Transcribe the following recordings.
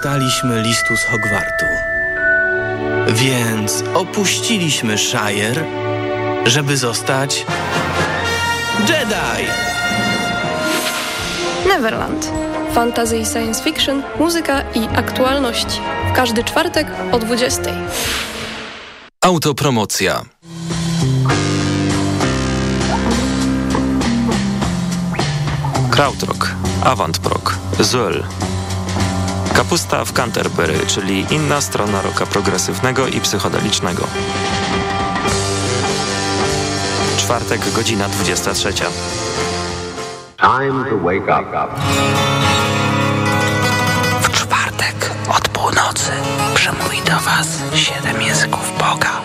dostaliśmy listu z Hogwartu. Więc opuściliśmy Shire, żeby zostać Jedi! Neverland. Fantasy i science fiction, muzyka i aktualności. W każdy czwartek o 20. Autopromocja. Krautrock, Avantprog, Zöll. Kapusta w Canterbury, czyli inna strona roka progresywnego i psychodelicznego. Czwartek, godzina 23. Time to wake up. W czwartek od północy przemówi do Was siedem języków Boga.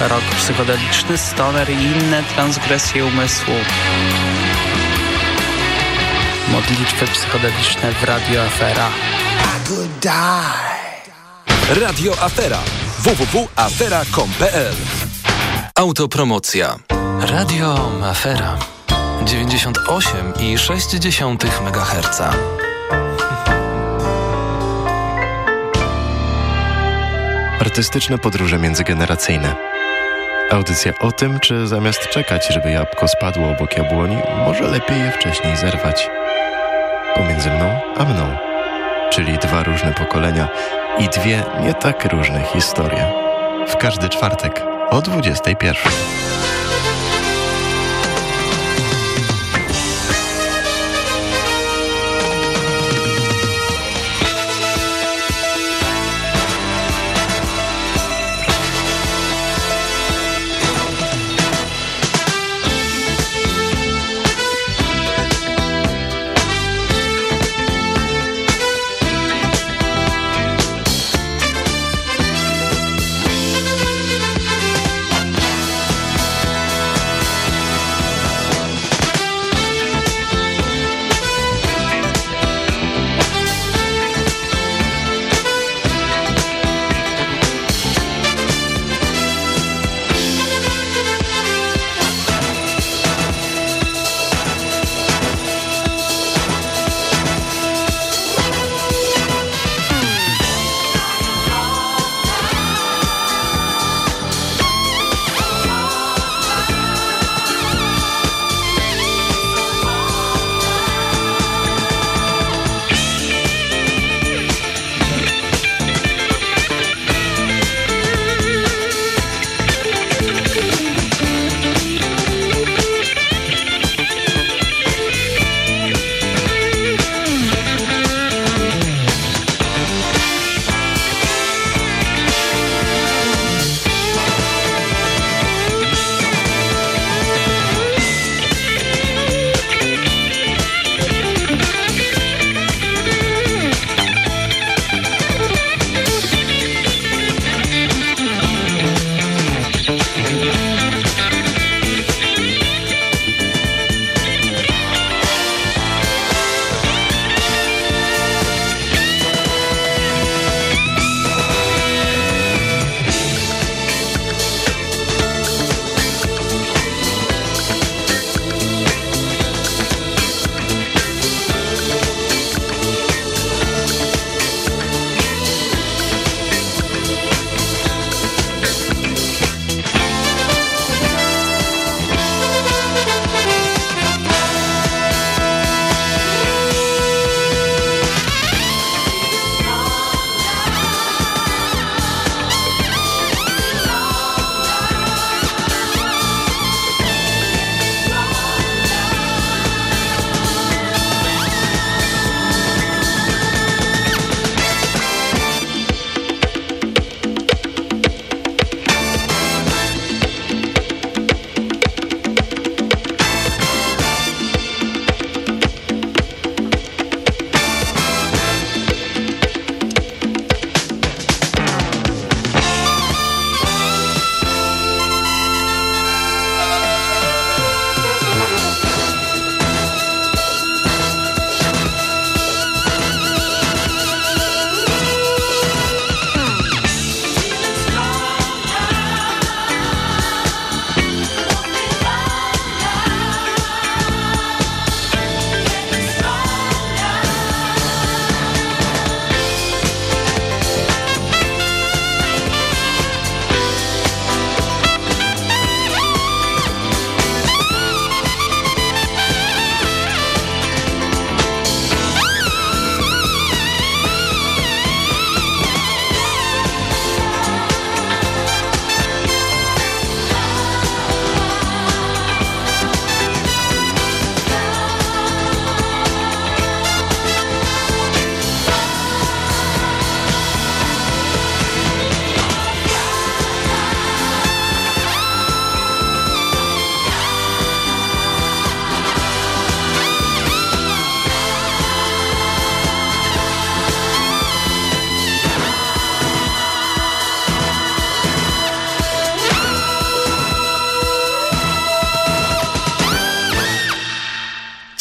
Rok psychodeliczny, stoner i inne transgresje umysłu. Modlitwy psychodeliczne w Radio Afera. Radio Afera. www.afera.com.pl Autopromocja. Radio Afera 98,6 MHz. Artystyczne podróże międzygeneracyjne. Audycja o tym, czy zamiast czekać, żeby jabłko spadło obok jabłoni, może lepiej je wcześniej zerwać. Pomiędzy mną a mną. Czyli dwa różne pokolenia i dwie nie tak różne historie. W każdy czwartek o 21.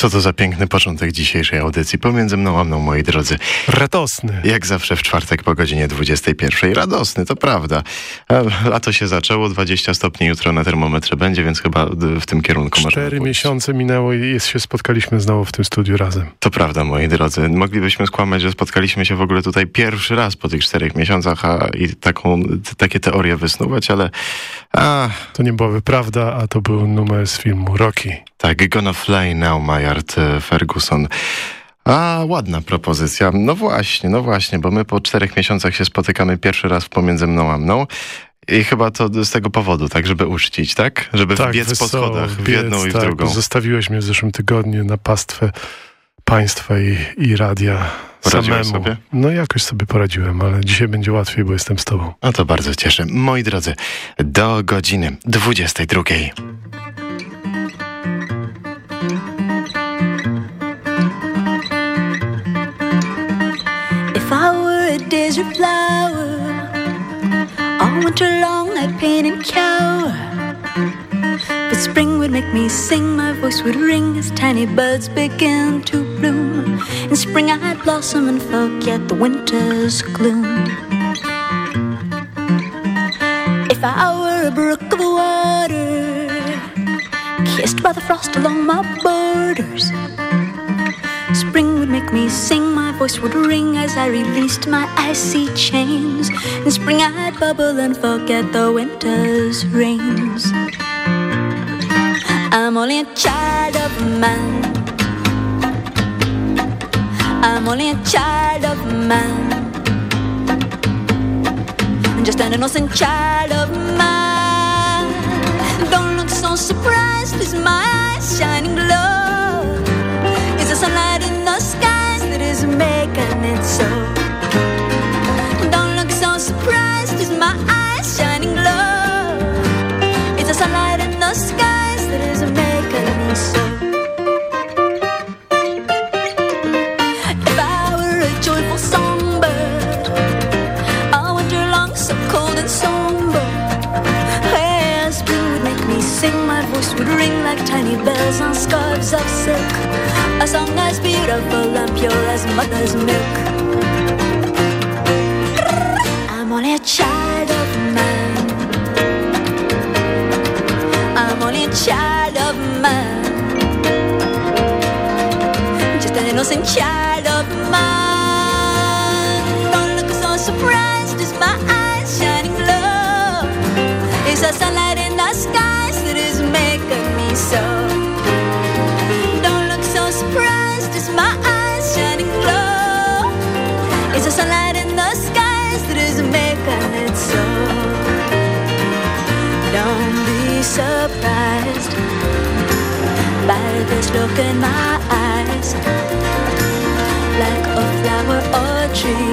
Co to za piękny początek dzisiejszej audycji. Pomiędzy mną a mną, moi drodzy. Radosny. Jak zawsze w czwartek po godzinie 21. Radosny, to prawda. Lato się zaczęło, 20 stopni jutro na termometrze będzie, więc chyba w tym kierunku możemy Cztery miesiące minęło i jest, się spotkaliśmy znowu w tym studiu razem. To prawda, moi drodzy. Moglibyśmy skłamać, że spotkaliśmy się w ogóle tutaj pierwszy raz po tych czterech miesiącach a, i taką, takie teorie wysnuwać, ale... A... To nie byłaby prawda, a to był numer z filmu Rocky. Tak, Gonna Fly Now, Mayard e, Ferguson. A, ładna propozycja. No właśnie, no właśnie, bo my po czterech miesiącach się spotykamy pierwszy raz pomiędzy mną a mną. I chyba to z tego powodu, tak, żeby uczcić, tak? Żeby tak, wbiec po schodach w biec, jedną i w tak, drugą. Zostawiłeś mnie w zeszłym tygodniu na pastwę państwa i, i radia Poradziłeś samemu. sobie? No jakoś sobie poradziłem, ale dzisiaj będzie łatwiej, bo jestem z tobą. No to bardzo cieszę. Moi drodzy, do godziny 22. Desert flower. All winter long I'd paint and cower. But spring would make me sing, my voice would ring as tiny buds began to bloom. In spring I'd blossom and forget the winter's gloom. If I were a brook of water, kissed by the frost along my borders. Spring make me sing, my voice would ring as I released my icy chains. In spring I'd bubble and forget the winter's rains. I'm only a child of man. I'm only a child of man. I'm just an innocent child of man. Don't look so surprised, is my bells on scarves of silk. A song as beautiful and pure as mother's milk. Child of man. I'm only a child of man. Just an innocent child of mine. Don't look so surprised as my eyes shining low. It's the sunlight in the skies that is making me so. the surprised by this look in my eyes, like a flower or a tree.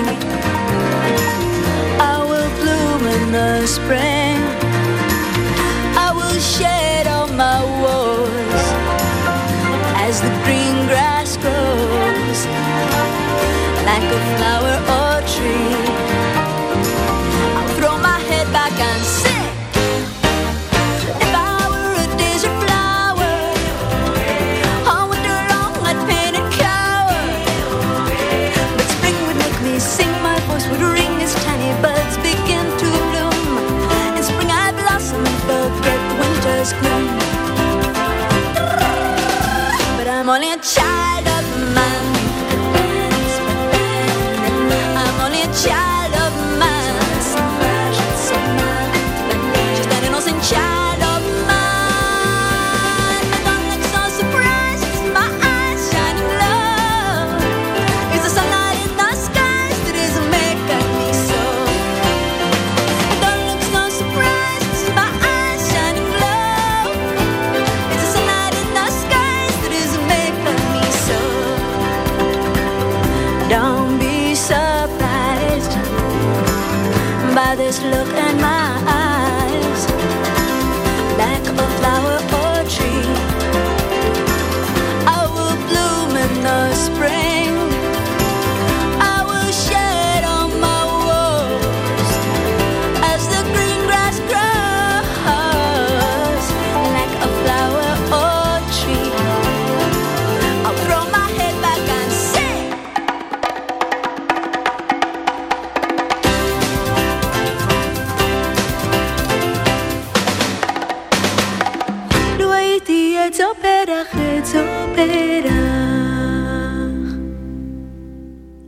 Hedzoperach, hedzoperach.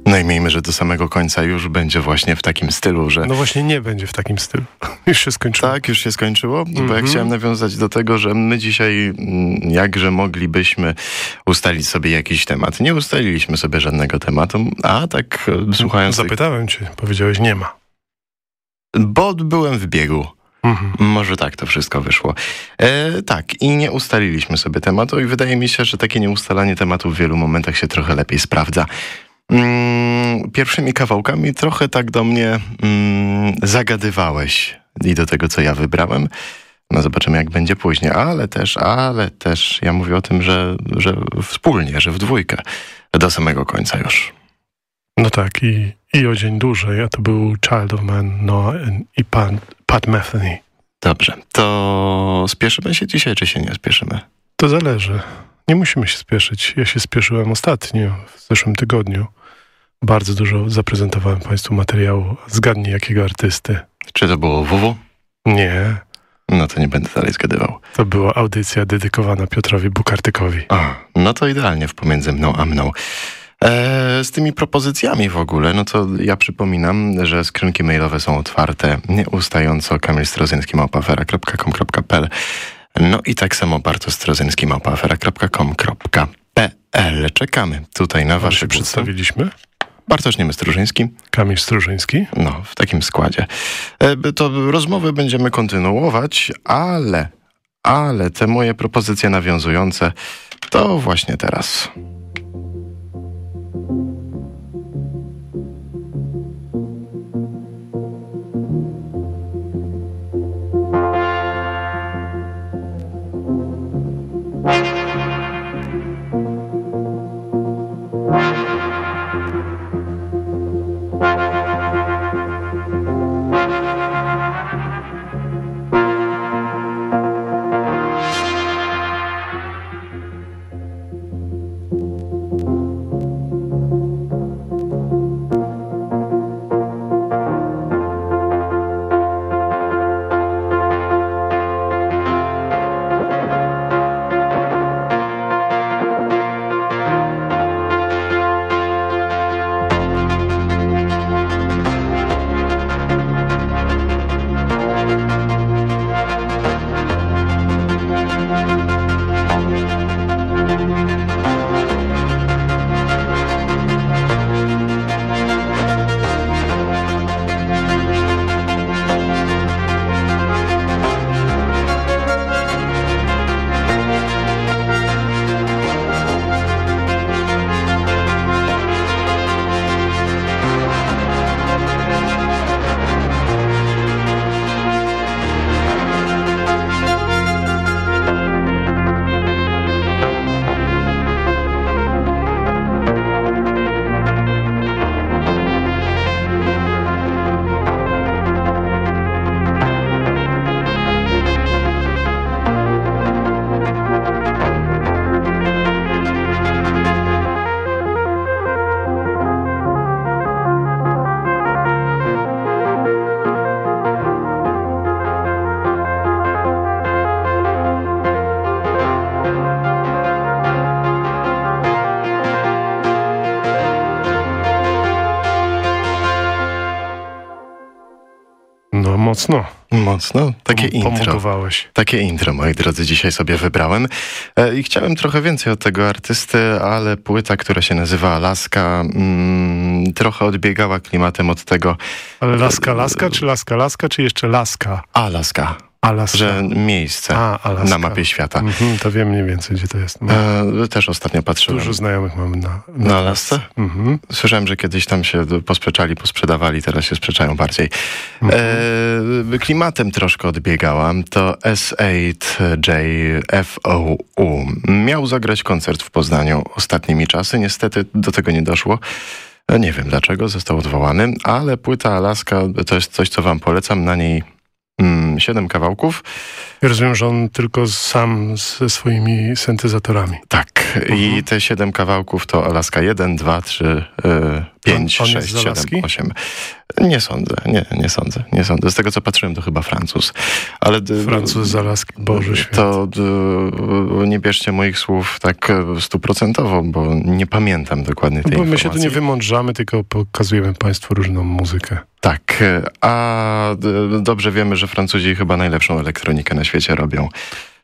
No i miejmy, że do samego końca już będzie właśnie w takim stylu, że... No właśnie nie będzie w takim stylu. już się skończyło. Tak, już się skończyło? Bo ja Mhm. chciałem nawiązać do tego, że my dzisiaj mm, jakże moglibyśmy ustalić sobie jakiś temat. Nie ustaliliśmy sobie żadnego tematu, a tak e, słuchając... Zapytałem cię, powiedziałeś nie ma. Bo byłem w biegu. Mhm. Może tak to wszystko wyszło. E, tak, i nie ustaliliśmy sobie tematu i wydaje mi się, że takie nieustalanie tematu w wielu momentach się trochę lepiej sprawdza. Mm, pierwszymi kawałkami trochę tak do mnie mm, zagadywałeś i do tego, co ja wybrałem. No zobaczymy, jak będzie później. Ale też, ale też ja mówię o tym, że, że wspólnie, że w dwójkę. Do samego końca już. No tak, i, i o dzień dłużej, a to był Child of Man Noah i Pat, Pat Metheny. Dobrze, to spieszymy się dzisiaj, czy się nie spieszymy? To zależy. Nie musimy się spieszyć. Ja się spieszyłem ostatnio, w zeszłym tygodniu. Bardzo dużo zaprezentowałem Państwu materiału. Zgadnij jakiego artysty. Czy to było WW? Nie, No to nie będę dalej zgadywał. to była audycja dedykowana Piotrowi Bukartykowi. A, no to idealnie w pomiędzy mną a mną. E, z tymi propozycjami w ogóle, no to ja przypominam, że skrzynki mailowe są otwarte nieustająco kamilstrozyński.pl No i tak samo bartosztrozyński.pl Czekamy tutaj na Wasze przedstawiliśmy. Bartosz Niemy-Strużyński, Kamil Strużyński. no w takim składzie. E, to rozmowy będziemy kontynuować, ale, ale te moje propozycje nawiązujące to właśnie teraz. Mocno. Mocno. Takie Pom- intro. Pomogowałeś. Takie intro, moi drodzy, dzisiaj sobie wybrałem. E, I chciałem trochę więcej od tego artysty, ale płyta, która się nazywa Alaska, mm, trochę odbiegała klimatem od tego Ale laska, laska, czy laska, laska, czy jeszcze laska? Alaska, Alaska. że miejsce A, na mapie świata. Mhm, to wiem mniej więcej, gdzie to jest. No, E, też ostatnio patrzyłem. Dużo znajomych mam na, Na Alasce? Mhm. Słyszałem, że kiedyś tam się posprzeczali, posprzedawali, teraz się sprzeczają bardziej. E, klimatem troszkę odbiegałam. To S8JFOU. Miał zagrać koncert w Poznaniu ostatnimi czasy. Niestety do tego nie doszło. E, Nie wiem dlaczego, został odwołany, ale płyta Alaska to jest coś, co wam polecam. Na niej mm, siedem kawałków. Ja rozumiem, że on tylko sam ze swoimi syntezatorami. Tak. I te siedem kawałków to Alaska 1, 2, 3, 5, On- on jest 6, z 7, Alaski? 8. Nie sądzę, nie, nie sądzę, nie sądzę. Z tego co patrzyłem, to chyba Francuz. Ale d- Francuz z Alaski, Boże święty. to d- nie bierzcie moich słów tak e, stuprocentowo, bo nie pamiętam dokładnie tej Bo my się tu nie wymądrzamy, tylko pokazujemy Państwu różną muzykę. Tak, e, a dobrze wiemy, że Francuzi chyba najlepszą elektronikę na świecie robią.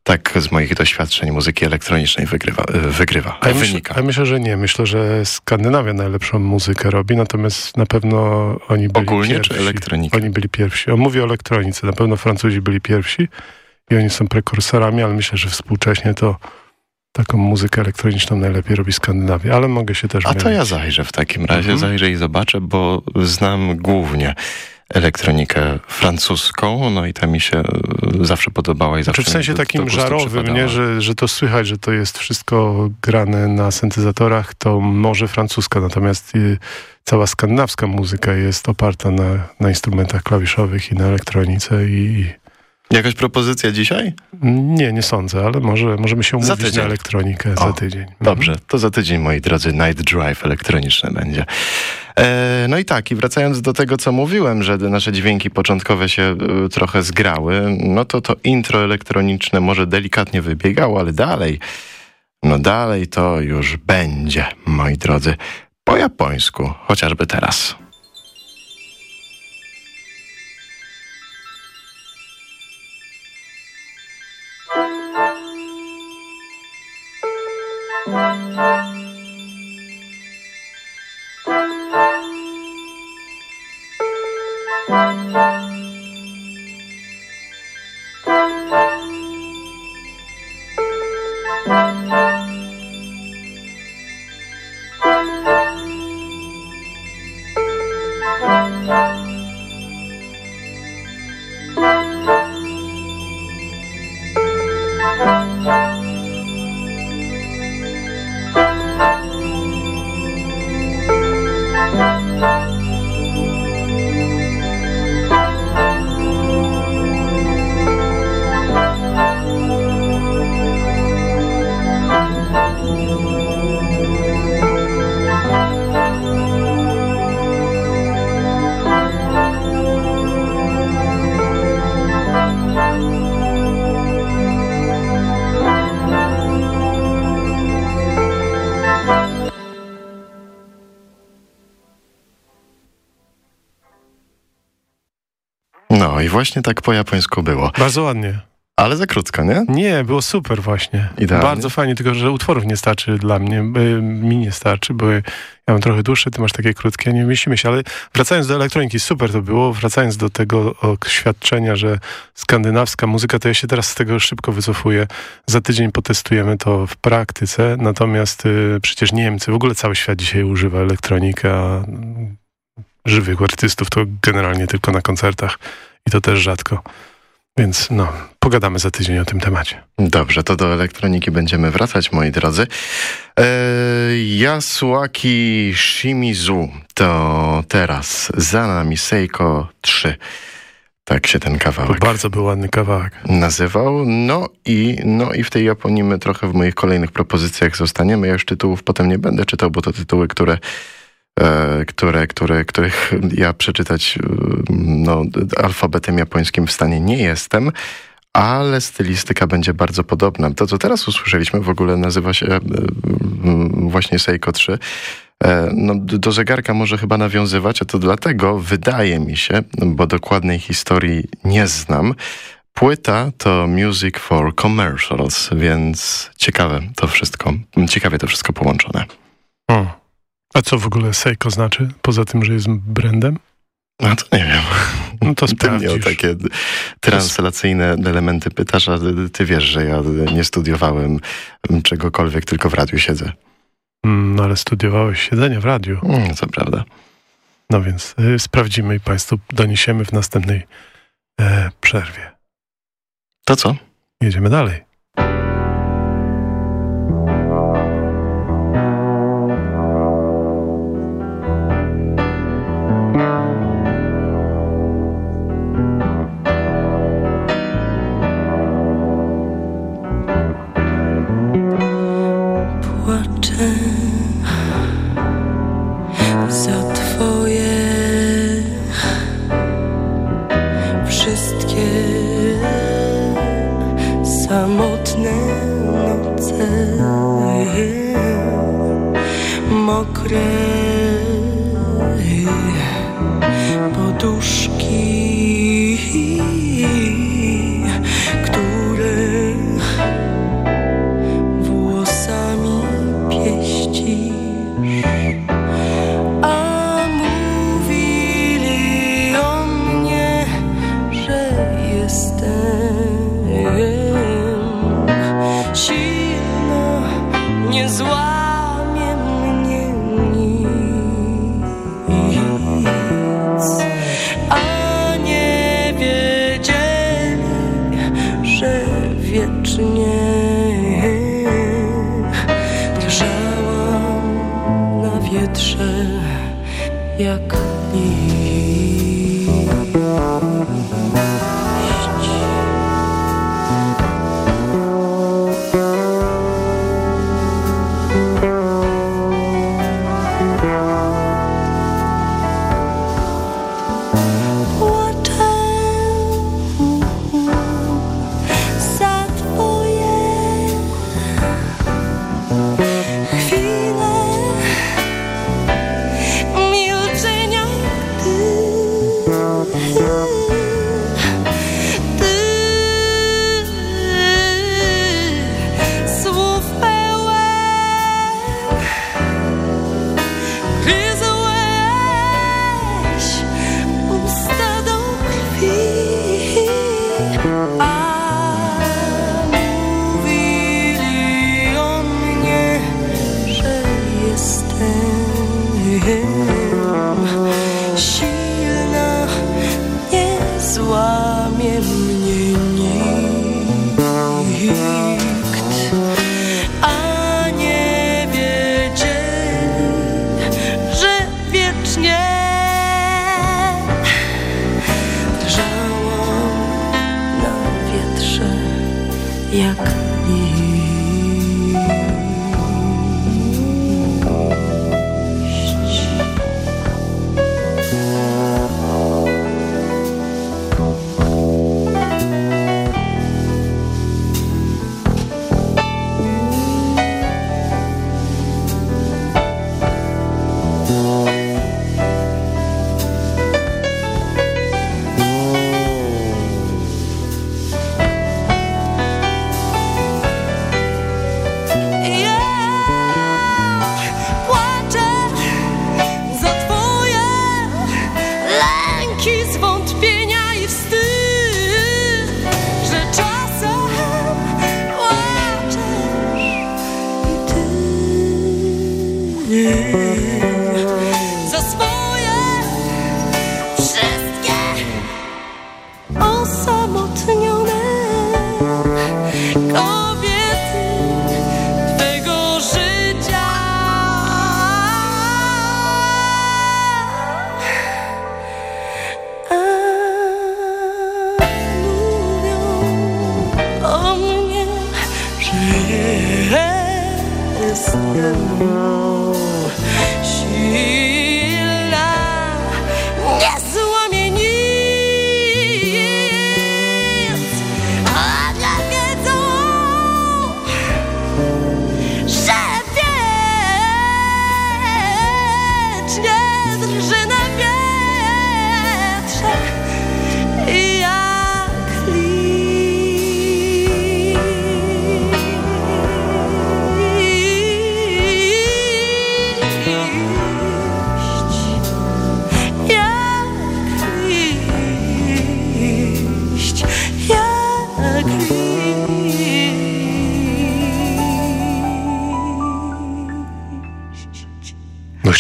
Tak z moich doświadczeń muzyki elektronicznej wygrywa, e, wygrywa A wynika. a myślę, że nie. Myślę, że Skandynawia najlepszą muzykę robi, natomiast na pewno oni byli Ogólnie pierwsi. czy elektronika? Oni byli pierwsi. On mówi o elektronice. Na pewno Francuzi byli pierwsi i oni są prekursorami, ale myślę, że współcześnie to taką muzykę elektroniczną najlepiej robi Skandynawia, ale mogę się też A to ja zajrzę w takim razie, Mhm. zajrzę i zobaczę, bo znam głównie elektronikę francuską, no i ta mi się e, zawsze podobała i Znaczy zawsze w sensie takim żarowym, przypadała. nie? Że, że to słychać, że to jest wszystko grane na syntezatorach, to może francuska, natomiast y, cała skandynawska muzyka jest oparta na, na instrumentach klawiszowych i na elektronice i, Jakaś propozycja dzisiaj? nie, nie sądzę, ale może możemy się umówić na elektronikę O, za tydzień. Mhm. Dobrze, to za tydzień, moi drodzy, Night Drive elektroniczny będzie. E, no i tak, i wracając do tego, co mówiłem, że nasze dźwięki początkowe się e, trochę zgrały, no to to intro elektroniczne może delikatnie wybiegało, ale dalej, no dalej to już będzie, moi drodzy, po japońsku, chociażby teraz. Właśnie tak po japońsku było. Bardzo ładnie. Ale za krótko, nie? Nie, było super właśnie. Idealnie. Bardzo fajnie, tylko że utworów nie starczy dla mnie, mi nie starczy, bo ja mam trochę dłuższe, ty masz takie krótkie, nie mieścimy się, ale wracając do elektroniki, super to było, wracając do tego oświadczenia, że skandynawska muzyka, to ja się teraz z tego szybko wycofuję. Za tydzień potestujemy to w praktyce, natomiast y, przecież Niemcy, w ogóle cały świat dzisiaj używa elektroniki, a mm, żywych artystów to generalnie tylko na koncertach i to też rzadko. Więc no, pogadamy za tydzień o tym temacie. Dobrze, to do elektroniki będziemy wracać, moi drodzy. E, Yasuaki Shimizu to teraz za nami Seiko 3. Tak się ten To kawałek bardzo był ładny kawałek. nazywał. No i, no i w tej Japonii my trochę w moich kolejnych propozycjach zostaniemy. Ja już tytułów potem nie będę czytał, bo to tytuły, które które, które, których ja przeczytać e, no, alfabetem japońskim w stanie nie jestem, ale stylistyka będzie bardzo podobna. To, co teraz usłyszeliśmy, w ogóle nazywa się e, właśnie Seiko 3. E, No, do zegarka może chyba nawiązywać, a to dlatego wydaje mi się, bo dokładnej historii nie znam. Płyta to Music for Commercials, więc ciekawe to wszystko, ciekawie to wszystko połączone. O. A co w ogóle Seiko znaczy? Poza tym, że jest brandem? A to nie wiem. No to Ty mnie o sprawdzisz. takie translacyjne elementy pytasz, a ty wiesz, że ja nie studiowałem czegokolwiek, tylko w radiu siedzę. Mm, No ale studiowałeś siedzenie w radiu. Mm, Co prawda. No więc y, sprawdzimy i Państwu doniesiemy w następnej e, przerwie. To co? Jedziemy dalej.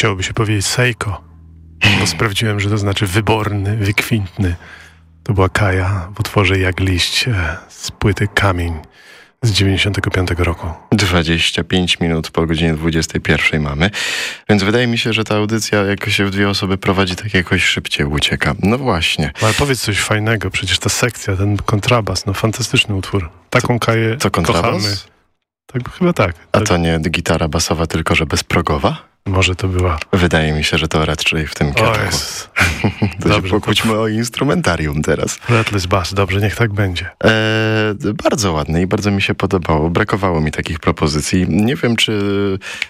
Chciałoby się powiedzieć Seiko, bo sprawdziłem, że to znaczy wyborny, wykwintny. To była Kaja w utworze Jak liść e, z płyty Kamień z 95 roku. 25 minut po godzinie 21 mamy, więc wydaje mi się, że ta audycja, jak się w dwie osoby prowadzi, tak jakoś szybciej ucieka. No właśnie. Ale powiedz coś fajnego, przecież ta sekcja, ten kontrabas, no fantastyczny utwór. Taką Kaję To kontrabas? kochamy. Tak, chyba tak. A tak. to nie gitara basowa, tylko że bezprogowa? Może to była... Wydaje mi się, że to raczej w tym kierunku. to Dobrze, się pokłóćmy to... o instrumentarium teraz. Fretless bass, dobrze, niech tak będzie. E, bardzo ładne i bardzo mi się podobało. Brakowało mi takich propozycji. Nie wiem, czy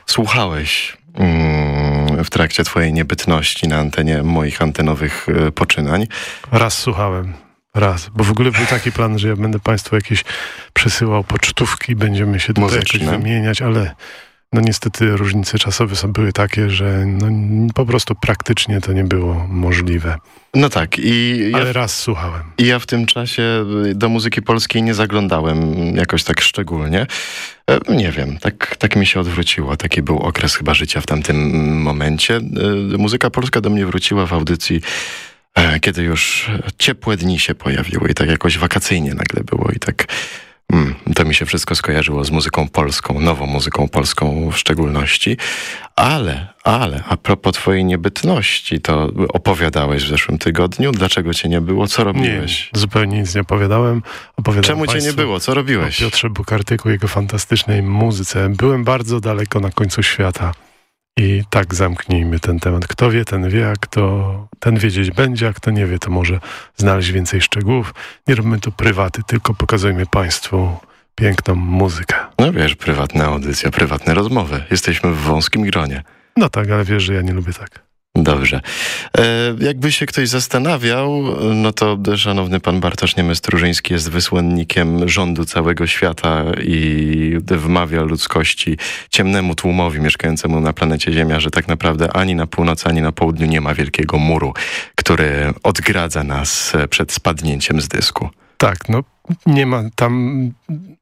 słuchałeś mm, w trakcie twojej niebytności na antenie moich antenowych e, poczynań. Raz słuchałem. Raz, bo w ogóle był taki plan, że ja będę Państwu jakieś przesyłał pocztówki, będziemy się tutaj Muzyczne. jakoś wymieniać, ale no niestety różnice czasowe są, były takie, że no, po prostu praktycznie to nie było możliwe. No tak. I ja, Ale raz słuchałem. I ja w tym czasie do muzyki polskiej nie zaglądałem jakoś tak szczególnie. E, nie wiem, tak, tak mi się odwróciło. Taki był okres chyba życia w tamtym momencie. E, muzyka polska do mnie wróciła w audycji e, kiedy już ciepłe dni się pojawiły i tak jakoś wakacyjnie nagle było i tak Mm, to mi się wszystko skojarzyło z muzyką polską, nową muzyką polską w szczególności. Ale, ale, a propos twojej niebytności, to opowiadałeś w zeszłym tygodniu. Dlaczego cię nie było? Co robiłeś? Nie, zupełnie nic nie opowiadałem. opowiadałem Czemu cię nie było? Co robiłeś? O Piotrze Bukartyku, jego fantastycznej muzyce. Byłem bardzo daleko na końcu świata. I tak zamknijmy ten temat. Kto wie, ten wie, a kto ten wiedzieć będzie, a kto nie wie, to może znaleźć więcej szczegółów. Nie robimy tu prywaty, tylko pokazujmy Państwu piękną muzykę. No wiesz, prywatna audycja, prywatne rozmowy. Jesteśmy w wąskim gronie. No tak, ale wiesz, że ja nie lubię tak. Dobrze. E, jakby się ktoś zastanawiał, no to szanowny pan Bartosz Niemys-Strużyński jest wysłannikiem rządu całego świata i wmawia ludzkości, ciemnemu tłumowi mieszkającemu na planecie Ziemia, że tak naprawdę ani na północy, ani na południu nie ma wielkiego muru, który odgradza nas przed spadnięciem z dysku. Tak, no nie ma tam.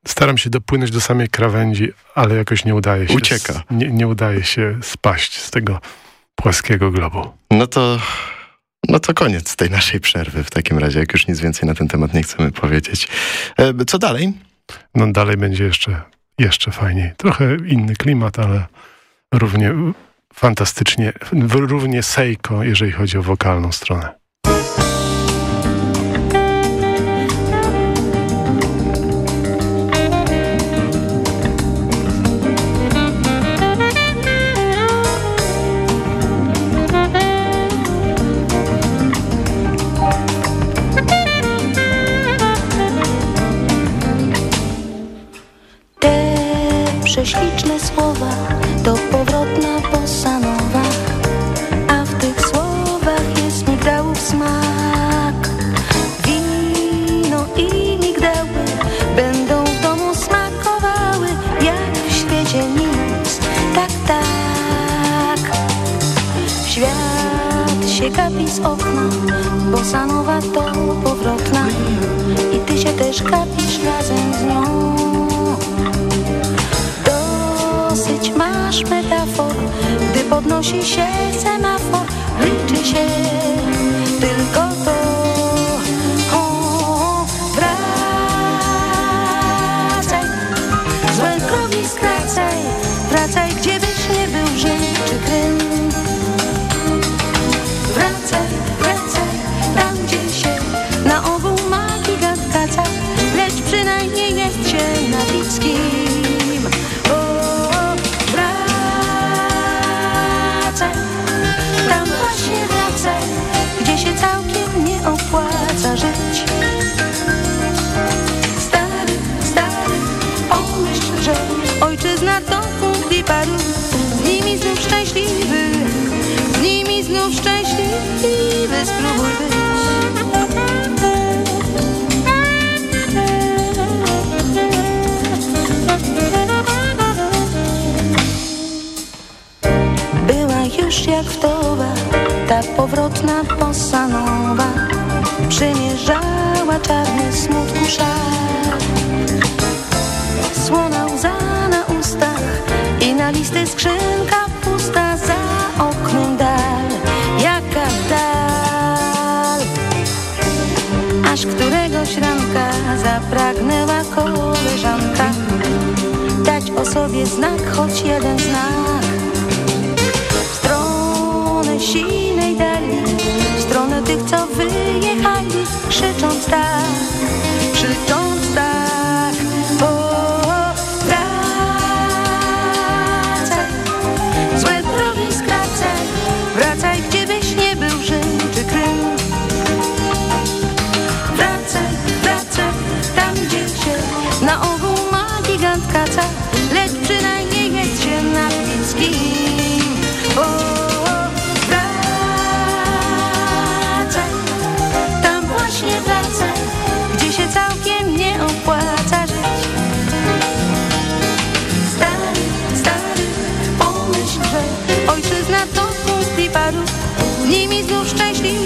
Staram się dopłynąć do samej krawędzi, ale jakoś nie udaje się. Ucieka. Nie, nie udaje się spaść z tego płaskiego globu. No to, no to koniec tej naszej przerwy w takim razie, jak już nic więcej na ten temat nie chcemy powiedzieć. E, co dalej? No dalej będzie jeszcze, jeszcze fajniej. Trochę inny klimat, ale równie fantastycznie, równie sejko, jeżeli chodzi o wokalną stronę. Okna, bosanowa to powrotna i ty się też gapisz razem z nią. masz metafor Gdy podnosi się semafor Liczy się tylko szal. Słona łza na ustach i na listy skrzynka pusta za oknem dal. Jaka dal? Aż któregoś ranka zapragnęła koleżanka dać o sobie znak, choć jeden znak. W stronę sinej dali, w stronę tych, co wyjechali krzycząc tak, krzycząc nimi znów szczęśliwy,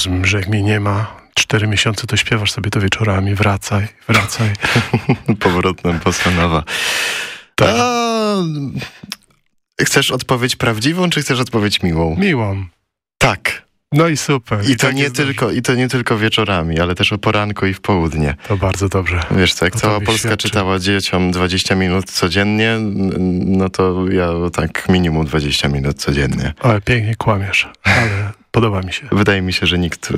Rozumiem, że jak mnie nie ma cztery miesiące, to śpiewasz sobie to wieczorami. Wracaj, wracaj. Powrotna bossa nowa. Tak. A, chcesz odpowiedź prawdziwą, czy chcesz odpowiedź miłą? Miłą. Tak. No i super. I to, tak nie tylko, I to nie tylko wieczorami, ale też o poranku i w południe. To bardzo dobrze. Wiesz co, jak cała Polska świadczy. czytała dzieciom 20 minut codziennie, no to ja tak minimum 20 minut codziennie. Ale pięknie kłamiesz, ale podoba mi się. Wydaje mi się, że nikt e,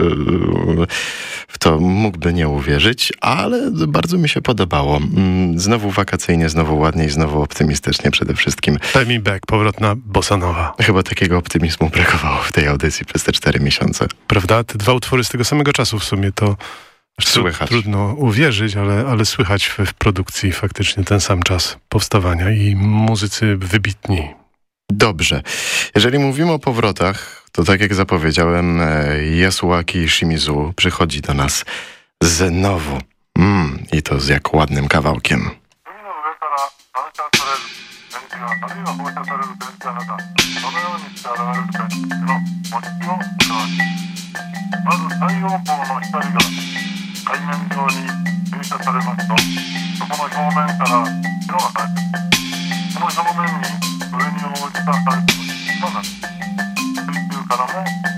w to mógłby nie uwierzyć, ale bardzo mi się podobało. Mm, Znowu wakacyjnie, znowu ładnie i znowu optymistycznie przede wszystkim. Pemi Beck, powrotna bosanowa. Chyba takiego optymizmu brakowało w tej audycji przez te cztery miesiące. Prawda? Te dwa utwory z tego samego czasu w sumie to Słychać. trudno uwierzyć, ale, ale słychać w, w produkcji faktycznie ten sam czas powstawania i muzycy wybitni. Dobrze. Jeżeli mówimy o powrotach, to tak jak zapowiedziałem, e, Yasuaki Shimizu przychodzi do nas znowu. Mm, I to z jak ładnym kawałkiem. まそれに応じたサービスるなから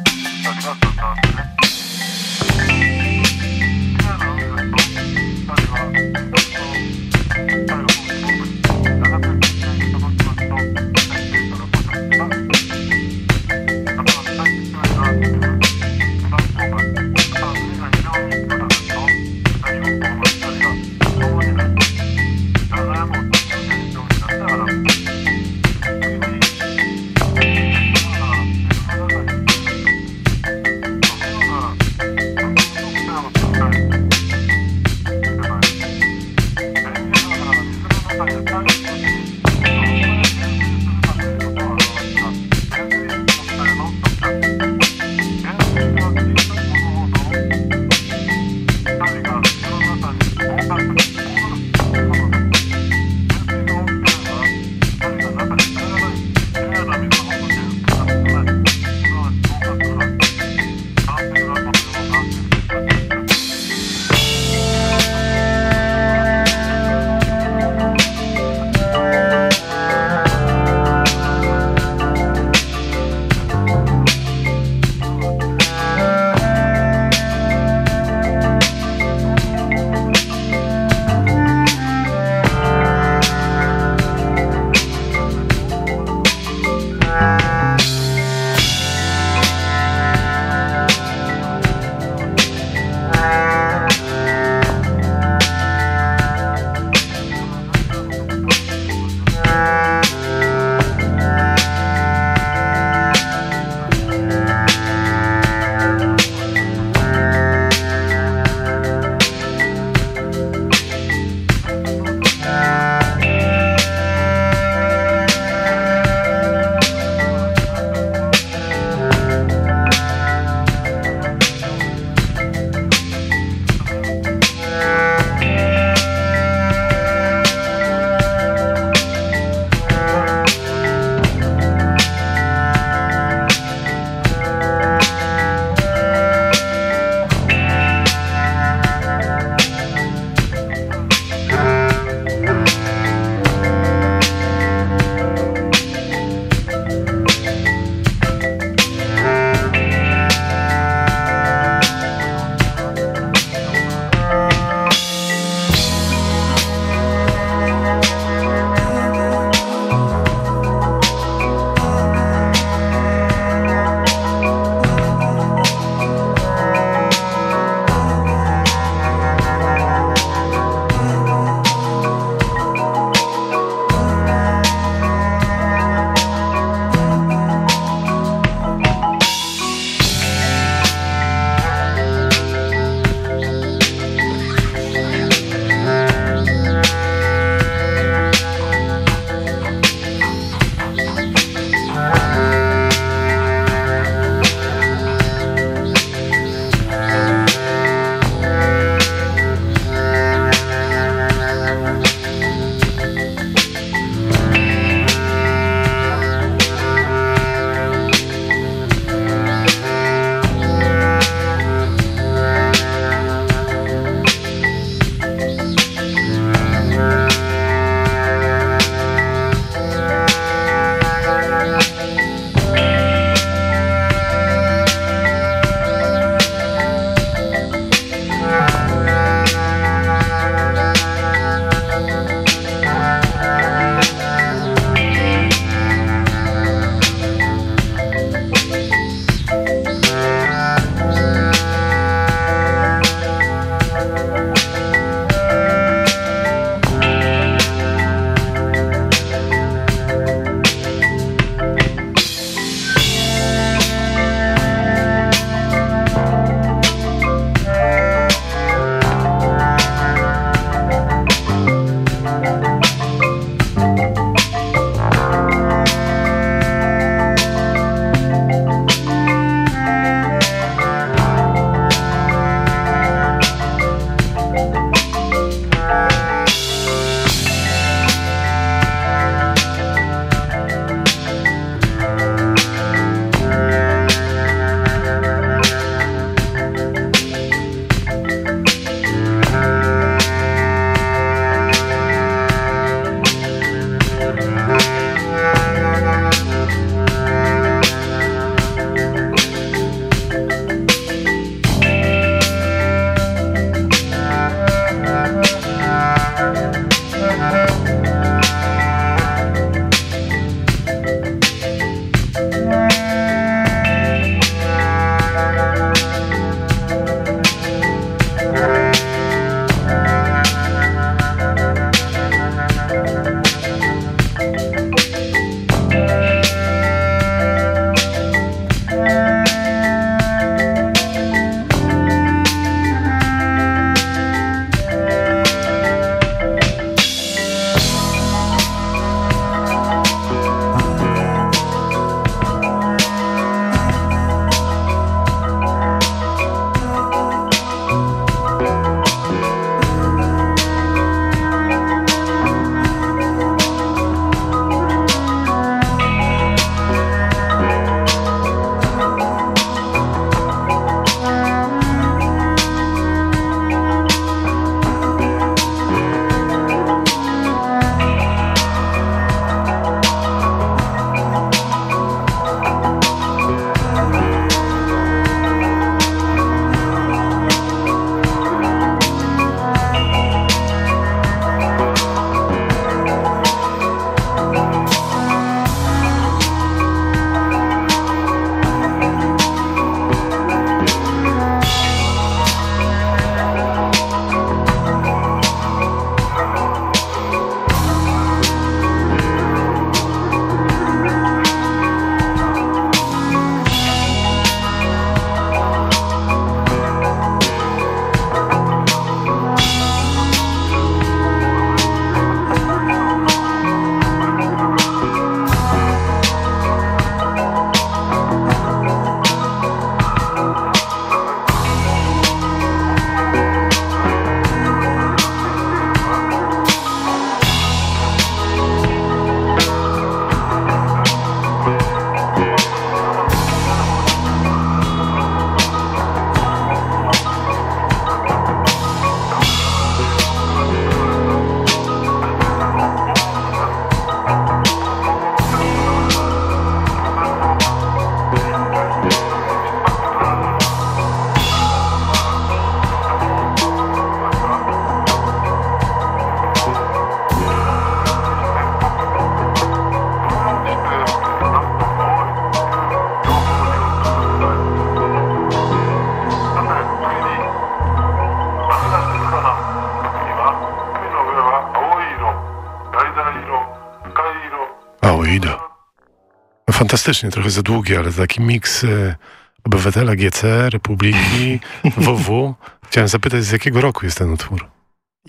fantastycznie, trochę za długi, ale taki miks e, obywatela GC, Republiki, WW. Chciałem zapytać, z jakiego roku jest ten utwór?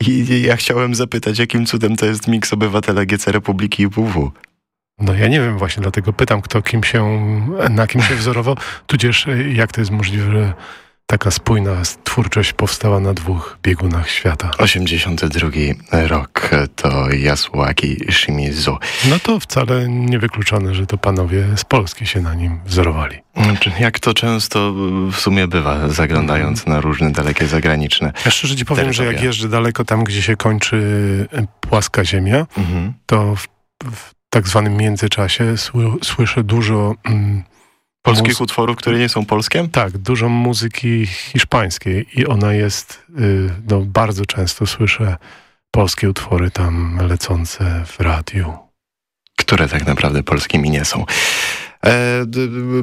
I ja chciałem zapytać, jakim cudem to jest miks obywatela GC Republiki i WW. No ja nie wiem właśnie, dlatego pytam, kto kim się, na kim się wzorował, tudzież e, jak to jest możliwe, że taka spójna twórczość powstała na dwóch biegunach świata. 82 rok to Yasuaki Shimizu. No to wcale niewykluczone, że to panowie z Polski się na nim wzorowali. Znaczy, jak to często w sumie bywa, zaglądając na różne dalekie zagraniczne. Ja szczerze ci powiem, że jak jeżdżę daleko tam, gdzie się kończy e, płaska ziemia, mhm. to w, w, tak zwanym międzyczasie słyszę dużo... Mm, Polskich utworów, które nie są polskie? Tak, dużo muzyki hiszpańskiej i ona jest, y, no bardzo często słyszę polskie utwory tam lecące w radiu. Które tak naprawdę polskimi nie są. E,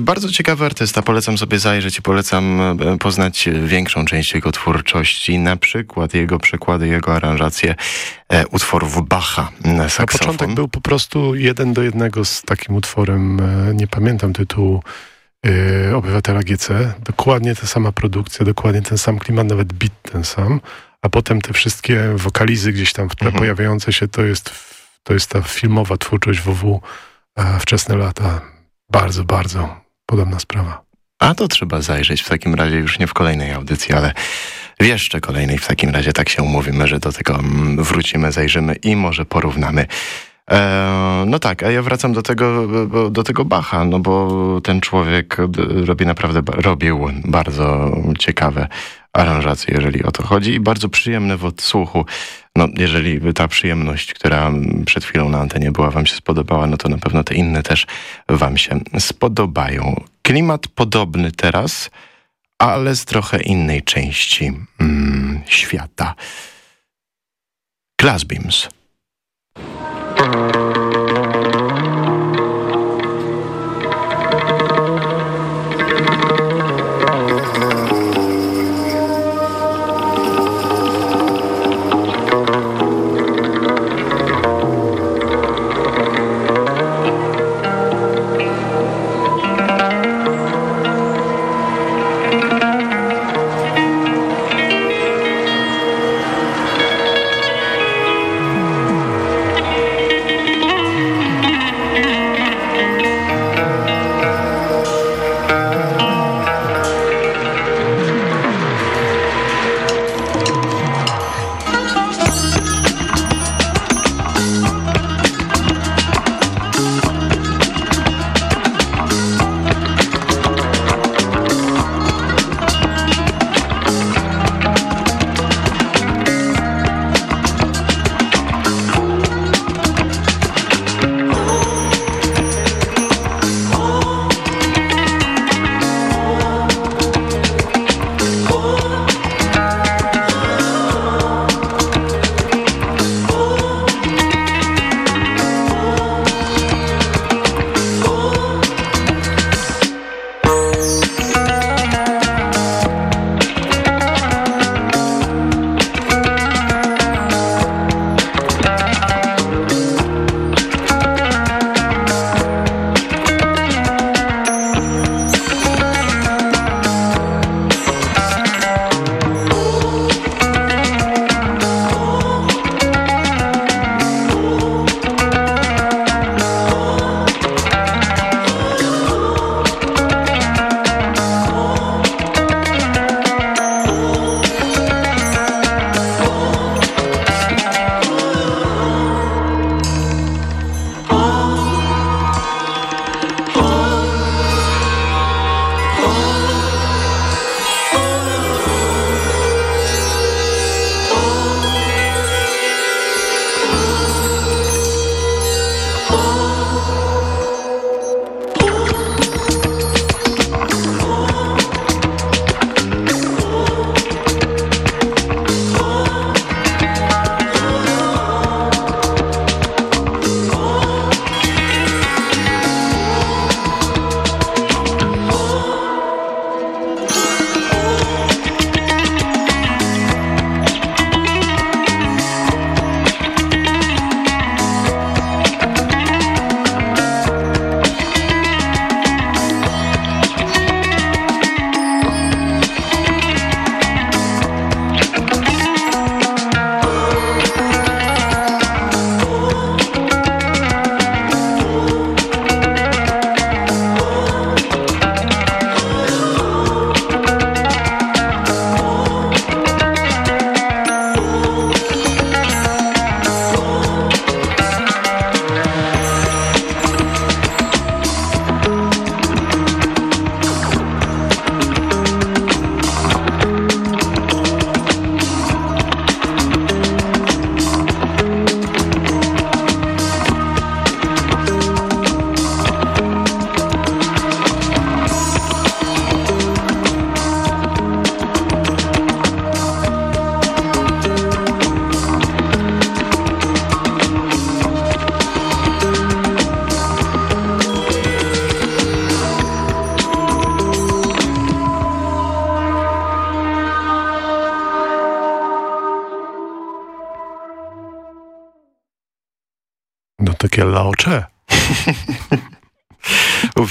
bardzo ciekawy artysta, polecam sobie zajrzeć i polecam e, poznać większą część jego twórczości, na przykład jego przekłady, jego aranżacje e, utworów Bacha na saksofon. Na początek był po prostu jeden do jednego z takim utworem, e, nie pamiętam tytułu, yy, Obywatela GC. Dokładnie ta sama produkcja, dokładnie ten sam klimat, nawet beat ten sam, a potem te wszystkie wokalizy gdzieś tam w tle mhm. pojawiające się, to jest, to jest ta filmowa twórczość WW, e, wczesne lata. Bardzo, bardzo podobna sprawa. A to trzeba zajrzeć w takim razie już nie w kolejnej audycji, ale w jeszcze kolejnej w takim razie tak się umówimy, że do tego mm, wrócimy, zajrzymy i może porównamy. E, no tak, a ja wracam do tego, do tego Bacha, no bo ten człowiek robi naprawdę, robił bardzo ciekawe aranżacje, jeżeli o to chodzi i bardzo przyjemne w odsłuchu. No, jeżeli ta przyjemność, która przed chwilą na antenie była, wam się spodobała, no to na pewno te inne też wam się spodobają. Klimat podobny teraz, ale z trochę innej części mm, świata. Glassbeams. takie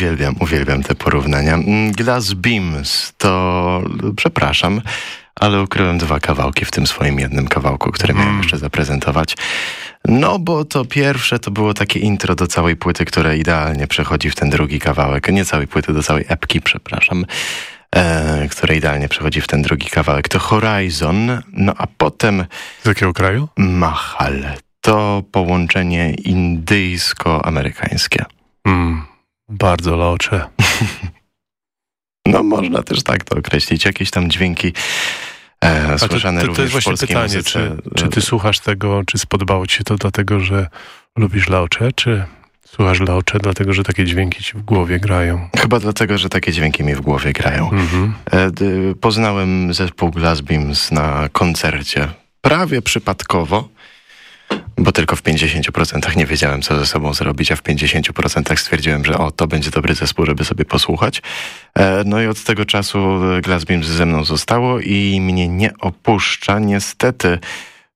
uwielbiam, uwielbiam te porównania. Mm, Glass Beams to, przepraszam, ale ukryłem dwa kawałki w tym swoim jednym kawałku, który miałem jeszcze zaprezentować. No bo to pierwsze to było takie intro do całej płyty, które idealnie przechodzi w ten drugi kawałek. Nie całej płyty, do całej epki, przepraszam. E, które idealnie przechodzi w ten drugi kawałek. To Horizon, no a potem... Z jakiego kraju? Mahal. To połączenie indyjsko-amerykańskie. Mm, bardzo laocze. No można też tak to określić. Jakieś tam dźwięki e, słyszane to, to, to również jest właśnie pytanie, muzyce. czy, czy ty słuchasz tego, czy spodobało ci się to dlatego, że lubisz laocze, czy słuchasz laocze dlatego, że takie dźwięki ci w głowie grają? Chyba dlatego, że takie dźwięki mi w głowie grają. Mhm. E, poznałem zespół Glass Beams na koncercie. Prawie przypadkowo, bo tylko w 50% nie wiedziałem, co ze sobą zrobić, a w 50% stwierdziłem, że o, to będzie dobry zespół, żeby sobie posłuchać. E, no i od tego czasu Glass Beams ze mną zostało i mnie nie opuszcza. Niestety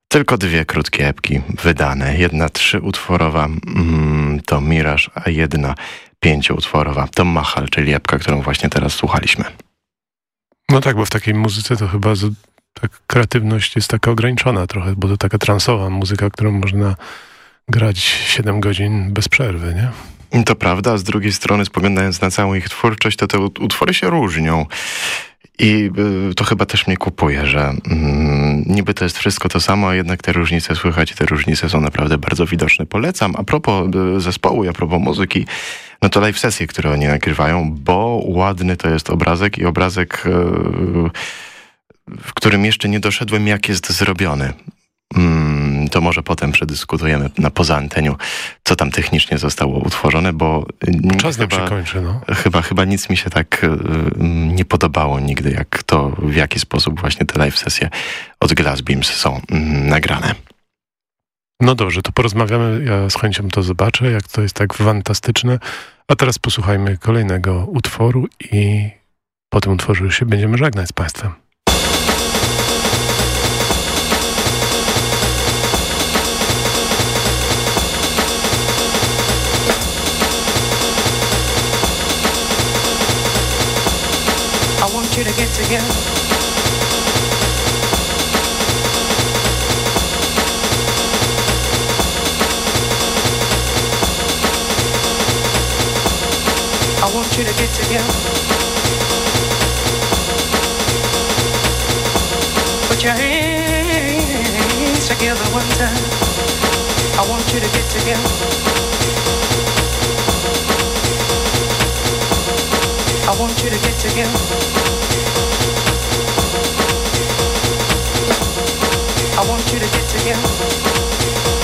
tylko dwie krótkie epki wydane. Jedna trzyutworowa mm, to Miraż, a jedna pięcioutworowa to Machal, czyli epka, którą właśnie teraz słuchaliśmy. No tak, bo w takiej muzyce to chyba tak kreatywność jest taka ograniczona trochę, bo to taka transowa muzyka, którą można grać 7 godzin bez przerwy, nie? To prawda, z drugiej strony spoglądając na całą ich twórczość, to te utwory się różnią. I y, to chyba też mnie kupuje, że mm, niby to jest wszystko to samo, a jednak te różnice słychać i te różnice są naprawdę bardzo widoczne. Polecam. A propos y, zespołu a propos muzyki, no to live sesje, które oni nagrywają, bo ładny to jest obrazek i obrazek, y, w którym jeszcze nie doszedłem, jak jest zrobiony. Mm, to może potem przedyskutujemy na poza anteniu, co tam technicznie zostało utworzone, bo Czas nam chyba, się kończy, no. chyba, chyba nic mi się tak y, nie podobało nigdy, jak to, w jaki sposób właśnie te live sesje od Glass Beams są mm, nagrane. No dobrze, to porozmawiamy. Ja z chęcią to zobaczę, jak to jest tak fantastyczne. A teraz posłuchajmy kolejnego utworu i po tym utworze się będziemy żegnać z Państwem. You to get together. I want you to get together. Put your hands together one time. I want you to get together. I want you to get together. I want you to get together.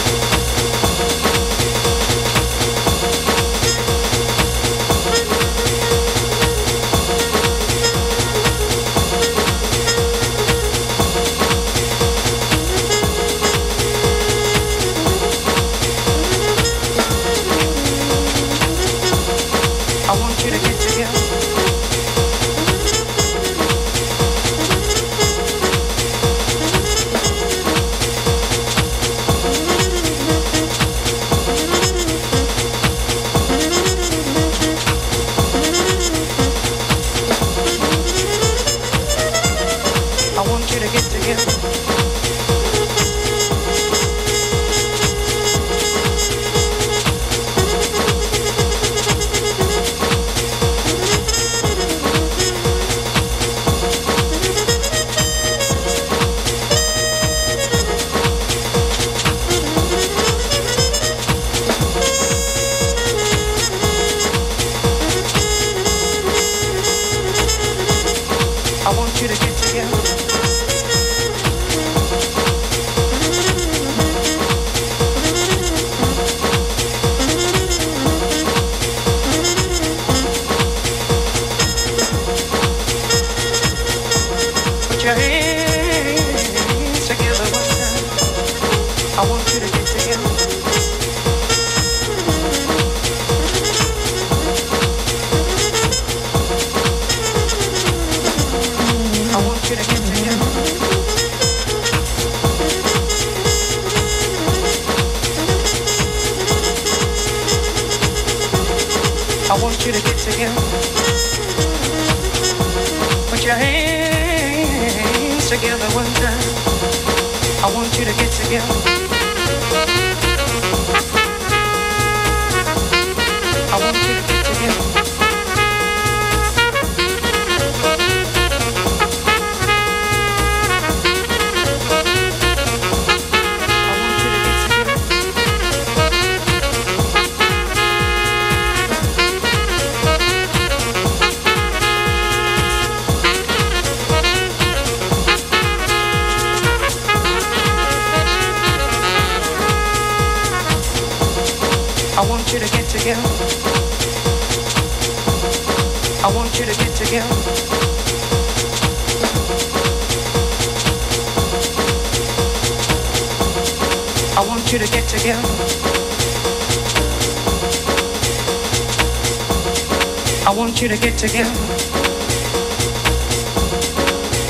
Together.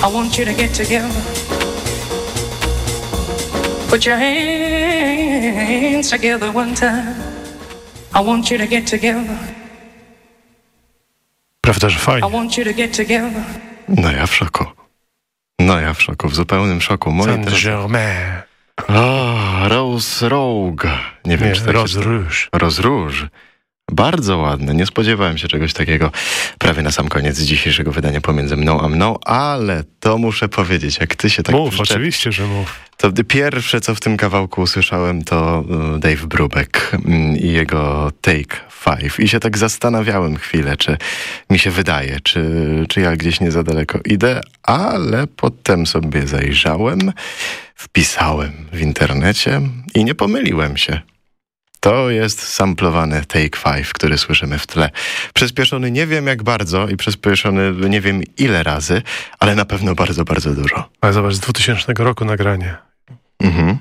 I want you to get together. Put your hands together one time. I want you to get together. Prawda, że I fajnie. want you to get together. No ja w szoku. No ja w szoku, w zupełnym szoku. Moje teraz... Saint-Germain. O, Rose Rogue. Nie wiem, Nie, czy tak Rose się... Rouge. Rose Rouge. Bardzo ładne. Nie spodziewałem się czegoś takiego prawie na sam koniec dzisiejszego wydania pomiędzy mną a mną, ale to muszę powiedzieć, jak ty się tak Mów, przyczep- oczywiście, że mów. To pierwsze, co w tym kawałku usłyszałem, to e, Dave Brubeck mm, i jego Take Five. I się tak zastanawiałem chwilę, czy mi się wydaje, czy, czy ja gdzieś nie za daleko idę, ale potem sobie zajrzałem, wpisałem w internecie i nie pomyliłem się. To jest samplowany Take Five, który słyszymy w tle. Przyspieszony nie wiem jak bardzo i przyspieszony nie wiem ile razy, ale na pewno bardzo, bardzo dużo. Ale zobacz, z 2000 roku nagranie. Mhm.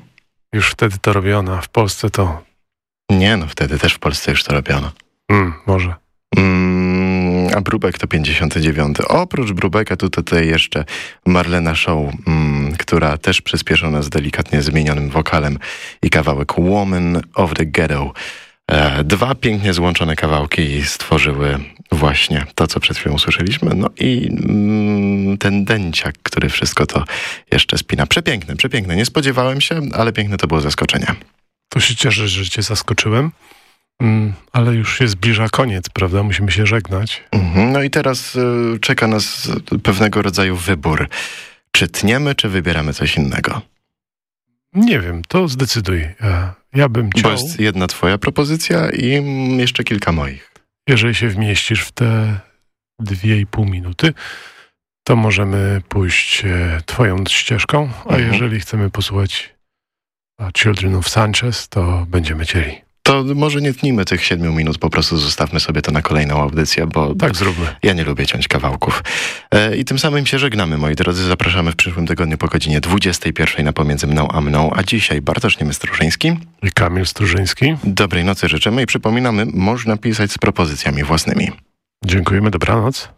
Już wtedy to robiono, a w Polsce to... Nie, no wtedy też w Polsce już to robiono. Mm, może. Mm, a Brubek to 59. Oprócz Brubeka tu tutaj jeszcze Marlena Show, mm, która też przyspieszona z delikatnie zmienionym wokalem i kawałek Woman of the Ghetto. E, dwa pięknie złączone kawałki stworzyły właśnie to, co przed chwilą słyszeliśmy. No i mm, ten dęciak, który wszystko to jeszcze spina. Przepiękne, przepiękne. Nie spodziewałem się, ale piękne to było zaskoczenie. To się cieszę, że cię zaskoczyłem. Mm, ale już się zbliża koniec, prawda? Musimy się żegnać. Mhm, No i teraz y, czeka nas pewnego rodzaju wybór. Czy tniemy, czy wybieramy coś innego? Nie wiem, to zdecyduj. E, Ja bym Bo chciał, jest jedna twoja propozycja i jeszcze kilka moich. jeżeli się wmieścisz w te dwie i pół minuty, to możemy pójść e, twoją ścieżką, a Mhm. jeżeli chcemy posłuchać a, Children of Sanchez, to będziemy chcieli. To może nie tnijmy tych siedmiu minut, po prostu zostawmy sobie to na kolejną audycję, bo Tak zróbmy. ja nie lubię ciąć kawałków. E, I tym samym się żegnamy, moi drodzy. Zapraszamy w przyszłym tygodniu po godzinie 21 na Pomiędzy Mną a Mną, a dzisiaj Bartosz Niemystrożyński. I Kamil Strużyński. Dobrej nocy życzymy i przypominamy, można pisać z propozycjami własnymi. Dziękujemy, dobranoc.